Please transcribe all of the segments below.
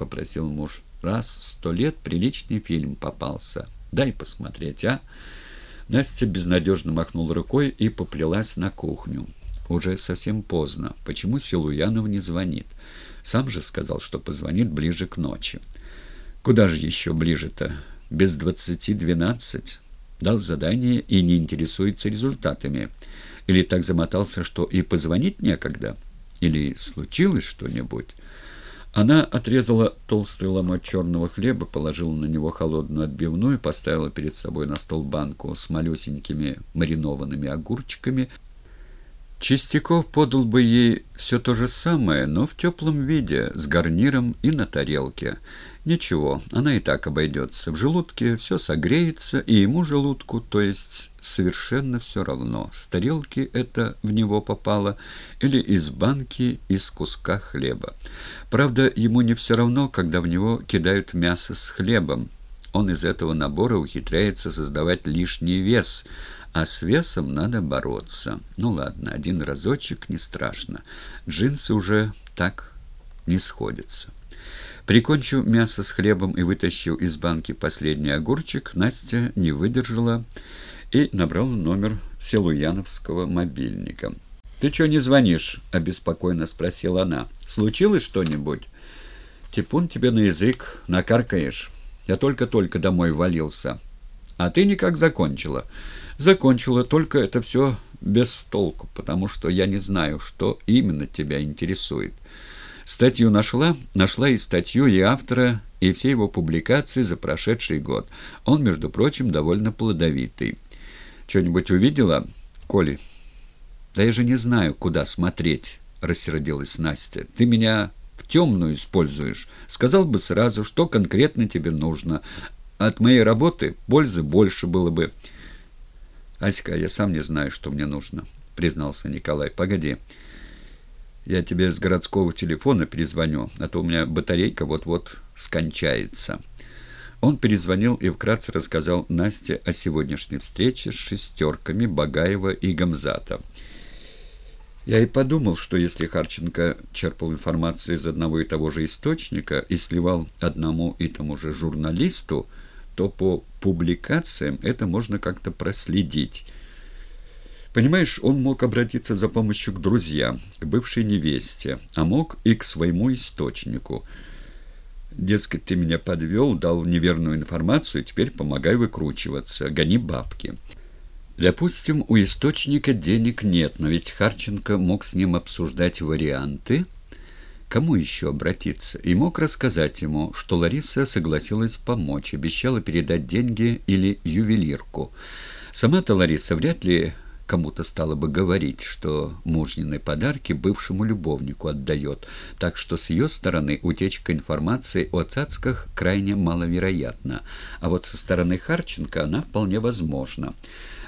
попросил муж. «Раз в сто лет приличный фильм попался. Дай посмотреть, а?» Настя безнадежно махнула рукой и поплелась на кухню. Уже совсем поздно. Почему Силуянов не звонит? Сам же сказал, что позвонит ближе к ночи. Куда же еще ближе-то? Без двадцати двенадцать. Дал задание и не интересуется результатами. Или так замотался, что и позвонить некогда? Или случилось что-нибудь? Она отрезала толстый ломоть черного хлеба, положила на него холодную отбивную, поставила перед собой на стол банку с малюсенькими маринованными огурчиками, Чистяков подал бы ей все то же самое, но в теплом виде, с гарниром и на тарелке. Ничего, она и так обойдется. В желудке все согреется, и ему желудку, то есть совершенно все равно, с тарелки это в него попало или из банки, из куска хлеба. Правда, ему не все равно, когда в него кидают мясо с хлебом. Он из этого набора ухитряется создавать лишний вес – а с весом надо бороться. Ну ладно, один разочек не страшно. Джинсы уже так не сходятся. Прикончив мясо с хлебом и вытащив из банки последний огурчик, Настя не выдержала и набрала номер Селуяновского мобильника. «Ты что не звонишь?» – обеспокоенно спросила она. «Случилось что-нибудь?» «Типун тебе на язык, накаркаешь. Я только-только домой валился. А ты никак закончила». Закончила, только это все без толку, потому что я не знаю, что именно тебя интересует. Статью нашла, нашла и статью, и автора, и все его публикации за прошедший год. Он, между прочим, довольно плодовитый. Что-нибудь увидела, Коли? Да я же не знаю, куда смотреть, рассердилась Настя. Ты меня в темную используешь. Сказал бы сразу, что конкретно тебе нужно. От моей работы пользы больше было бы. «Аська, я сам не знаю, что мне нужно», — признался Николай. «Погоди, я тебе с городского телефона перезвоню, а то у меня батарейка вот-вот скончается». Он перезвонил и вкратце рассказал Насте о сегодняшней встрече с шестерками Багаева и Гамзата. Я и подумал, что если Харченко черпал информацию из одного и того же источника и сливал одному и тому же журналисту, то по публикациям это можно как-то проследить. Понимаешь, он мог обратиться за помощью к друзьям, к бывшей невесте, а мог и к своему источнику. Дескать, ты меня подвел, дал неверную информацию, теперь помогай выкручиваться, гони бабки. Допустим, у источника денег нет, но ведь Харченко мог с ним обсуждать варианты – Кому еще обратиться? И мог рассказать ему, что Лариса согласилась помочь, обещала передать деньги или ювелирку. Сама-то Лариса вряд ли кому-то стала бы говорить, что мужнины подарки бывшему любовнику отдает, так что с ее стороны утечка информации о цацках крайне маловероятна, а вот со стороны Харченко она вполне возможна.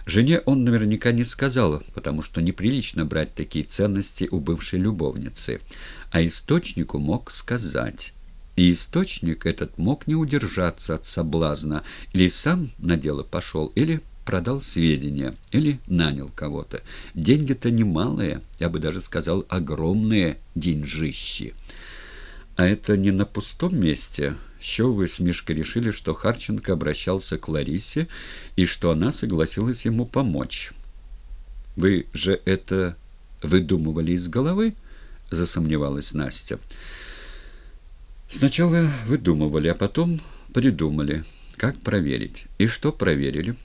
Жене он наверняка не сказал, потому что неприлично брать такие ценности у бывшей любовницы. А источнику мог сказать. И источник этот мог не удержаться от соблазна, или сам на дело пошел, или продал сведения, или нанял кого-то. Деньги-то немалые, я бы даже сказал, огромные деньжищи. А это не на пустом месте – чего вы с Мишкой решили, что Харченко обращался к Ларисе и что она согласилась ему помочь? Вы же это выдумывали из головы? Засомневалась Настя. Сначала выдумывали, а потом придумали, как проверить. И что проверили?